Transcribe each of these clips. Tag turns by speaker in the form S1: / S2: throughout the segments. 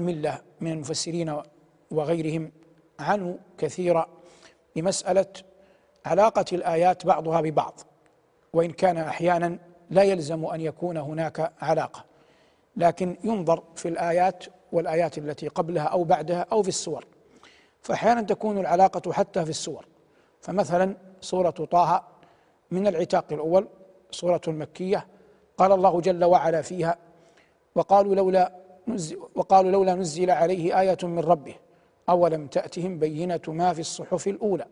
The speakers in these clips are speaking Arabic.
S1: الملة من المفسرين وغيرهم عنوا كثيرا بمسألة علاقة الآيات بعضها ببعض وإن كان أحيانا لا يلزم أن يكون هناك علاقة لكن ينظر في الآيات والآيات التي قبلها أو بعدها أو في السور. فأحيانا تكون العلاقة حتى في السور. فمثلا سورة طه من العتاق الأول سورة مكيه قال الله جل وعلا فيها وقالوا لولا وقالوا لولا نزل عليه آية من ربه أولم تأتهم بينة ما في الصحف الأولى؟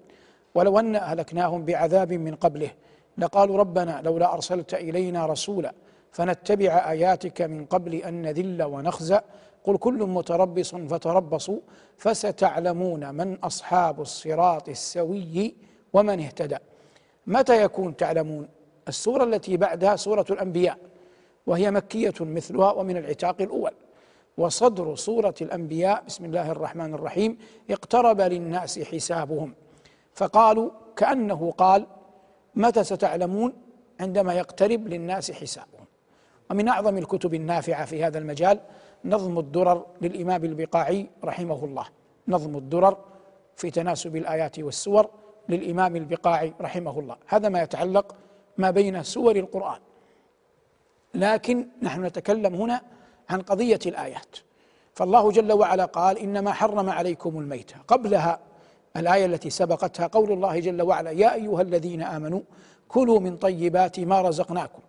S1: ولو أن أهلكناهم بعذاب من قبله لقالوا ربنا لولا أرسلت إلينا رسولا فنتبع آياتك من قبل أن نذل ونخزى قل كل متربص فتربصوا فستعلمون من أصحاب الصراط السوي ومن اهتدى. متى يكون تعلمون؟ السورة التي بعدها سورة الأنبياء وهي مكية مثلها ومن العتاق الأول. وصدر سورة الأنبياء. بسم الله الرحمن الرحيم. اقترب للناس حسابهم. فقالوا كأنه قال متى ستعلمون عندما يقترب للناس حسابهم؟ ومن أعظم الكتب النافعة في هذا المجال نظم الدرر للإمام البقاعي رحمه الله. نظم الدرر في تناسب الآيات والسور للإمام البقاعي رحمه الله. هذا ما يتعلق ما بين سور القرآن. لكن نحن نتكلم هنا عن قضية الآيات. فالله جل وعلا قال إنما حرم عليكم الميته قبلها الآية التي سبقتها قول الله جل وعلا يا أيها الذين آمنوا كلوا من طيبات ما رزقناكم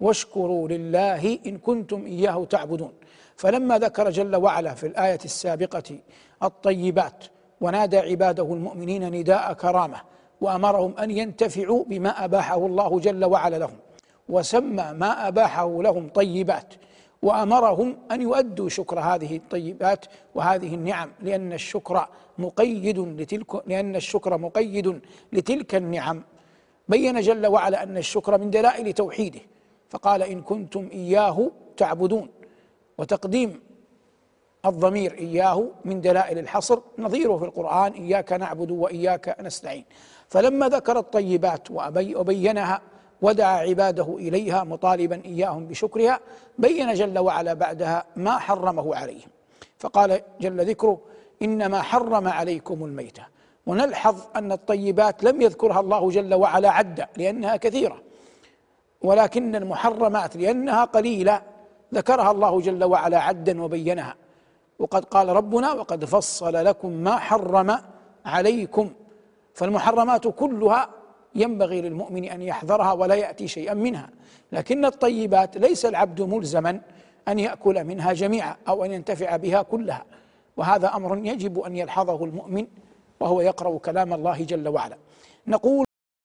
S1: واشكروا لله إن كنتم إياه تعبدون. فلما ذكر جل وعلا في الآية السابقة الطيبات ونادى عباده المؤمنين نداء كرامة وأمرهم أن ينتفعوا بما أباحه الله جل وعلا لهم وسمى ما أباحه لهم طيبات. وأمرهم أن يؤدوا شكر هذه الطيبات وهذه النعم لأن الشكر مقيد لتلك لأن الشكر مقيد لتلك النعم. بين جل وعلا أن الشكر من دلائل توحيده فقال إن كنتم إياه تعبدون وتقديم الضمير إياه من دلائل الحصر نظيره في القرآن إياك نعبد وإياك نستعين فلما ذكر الطيبات وبينها ودعا عباده إليها مطالبا إياهم بشكرها بين جل وعلا بعدها ما حرمه عليهم. فقال جل ذكره إنما حرم عليكم الميتة. ونلحظ أن الطيبات لم يذكرها الله جل وعلا عدا لأنها كثيرة. ولكن المحرمات لأنها قليلة ذكرها الله جل وعلا عدا وبينها. وقد قال ربنا وقد فصل لكم ما حرم عليكم. فالمحرمات كلها ينبغي للمؤمن أن يحذرها ولا يأتي شيئا منها. لكن الطيبات ليس العبد ملزما أن يأكل منها جميعا أو أن ينتفع بها كلها. وهذا أمر يجب أن يلحظه المؤمن وهو يقرأ كلام الله جل وعلا. نقول